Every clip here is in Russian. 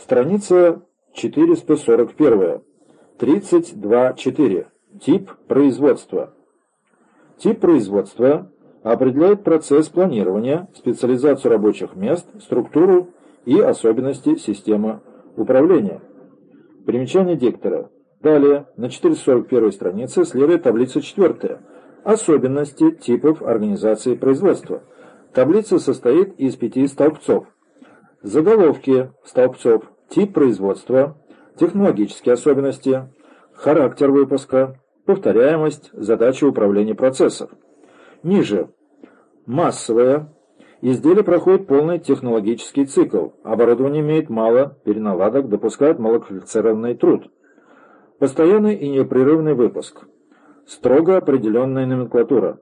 Страница 441. 32.4. Тип производства. Тип производства определяет процесс планирования, специализацию рабочих мест, структуру и особенности системы управления. Примечание диктора. Далее, на 441 странице следует таблица 4. Особенности типов организации производства. Таблица состоит из пяти столбцов. Заголовки столбцов. Тип производства, технологические особенности, характер выпуска, повторяемость, задачи управления процессов. Ниже. Массовое. Изделие проходит полный технологический цикл. Оборудование имеет мало переналадок, допускает малоквалифицированный труд. Постоянный и непрерывный выпуск. Строго определенная номенклатура.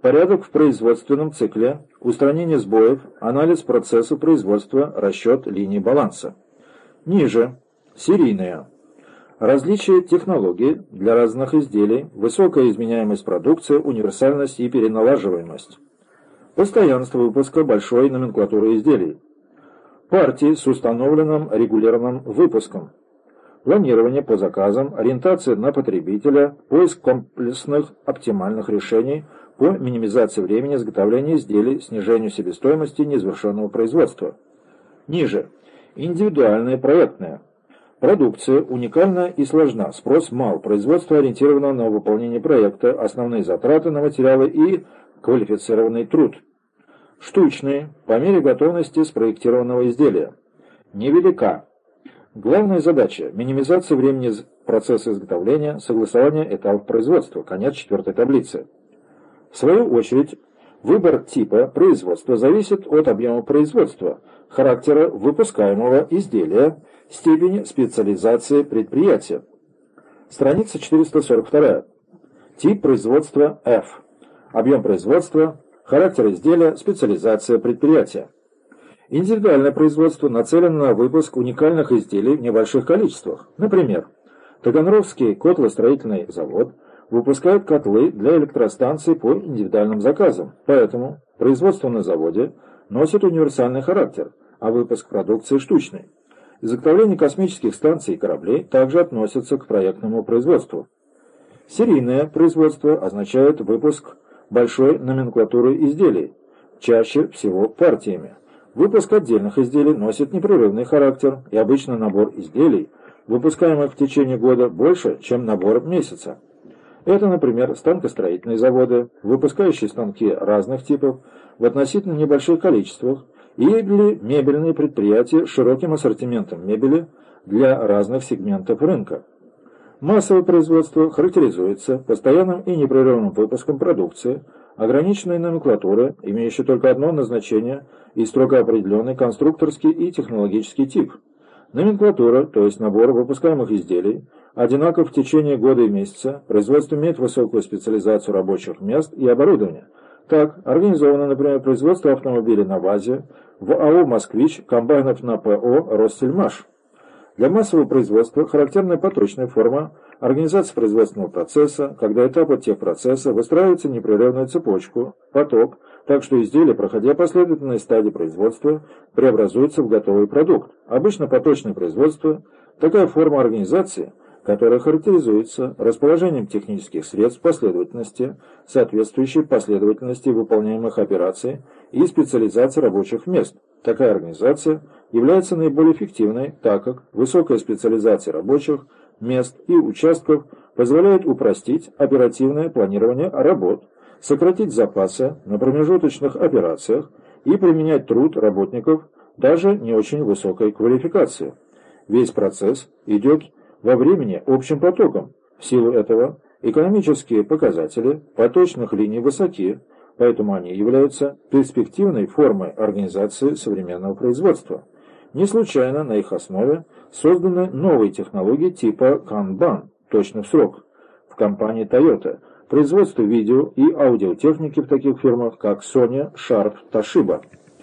Порядок в производственном цикле, устранение сбоев, анализ процесса производства, расчет линии баланса. Ниже. Серийная. Различие технологий для разных изделий, высокая изменяемость продукции, универсальность и переналаживаемость. Постоянство выпуска большой номенклатуры изделий. Партии с установленным регулярным выпуском. Планирование по заказам, ориентация на потребителя, поиск комплексных оптимальных решений по минимизации времени изготовления изделий, снижению себестоимости незавершенного производства. Ниже. Индивидуальное проектное. Продукция уникальна и сложна, спрос мал, производство ориентировано на выполнение проекта, основные затраты на материалы и квалифицированный труд. Штучные, по мере готовности спроектированного изделия. Невелика. Главная задача – минимизация времени процесса изготовления, согласование этапов производства. Конец четвертой таблицы. В свою очередь, выбор типа производства зависит от объема производства, характера выпускаемого изделия, степени специализации предприятия. Страница 442. Тип производства F. Объем производства, характер изделия, специализация предприятия. Индивидуальное производство нацелено на выпуск уникальных изделий в небольших количествах. Например, Таганровский котлостроительный завод выпускает котлы для электростанций по индивидуальным заказам, поэтому производство на заводе носит универсальный характер, а выпуск продукции штучный. Изготовление космических станций и кораблей также относятся к проектному производству. Серийное производство означает выпуск большой номенклатуры изделий, чаще всего партиями. Выпуск отдельных изделий носит непрерывный характер, и обычно набор изделий, выпускаемых в течение года, больше, чем набор месяца. Это, например, станкостроительные заводы, выпускающие станки разных типов в относительно небольших количествах, или мебельные предприятия с широким ассортиментом мебели для разных сегментов рынка. Массовое производство характеризуется постоянным и непрерывным выпуском продукции, ограниченной номенклатуры, имеющей только одно назначение и строго определенный конструкторский и технологический тип. Номенклатура, то есть набор выпускаемых изделий, одинаков в течение года и месяца, производство имеет высокую специализацию рабочих мест и оборудования. Так, организовано, например, производство автомобилей на ВАЗе, в АО «Москвич», комбайнов на ПО «Ростельмаш». Для массового производства характерная поточная форма организации производственного процесса, когда этапы техпроцесса выстраиваются в непрерывную цепочку, поток, так что изделие, проходя последовательные стадии производства, преобразуется в готовый продукт. Обычно поточное производство – такая форма организации, которая характеризуется расположением технических средств последовательности, соответствующей последовательности выполняемых операций и специализации рабочих мест. Такая организация является наиболее эффективной, так как высокая специализация рабочих мест и участков позволяет упростить оперативное планирование работ, сократить запасы на промежуточных операциях и применять труд работников даже не очень высокой квалификации. Весь процесс идет во времени общим потоком. В силу этого экономические показатели поточных линий высоки, поэтому они являются перспективной формой организации современного производства. Не случайно на их основе созданы новые технологии типа Kanban, точный срок, в компании Toyota, производство видео и аудиотехники в таких фирмах, как Sony, Sharp, Toshiba.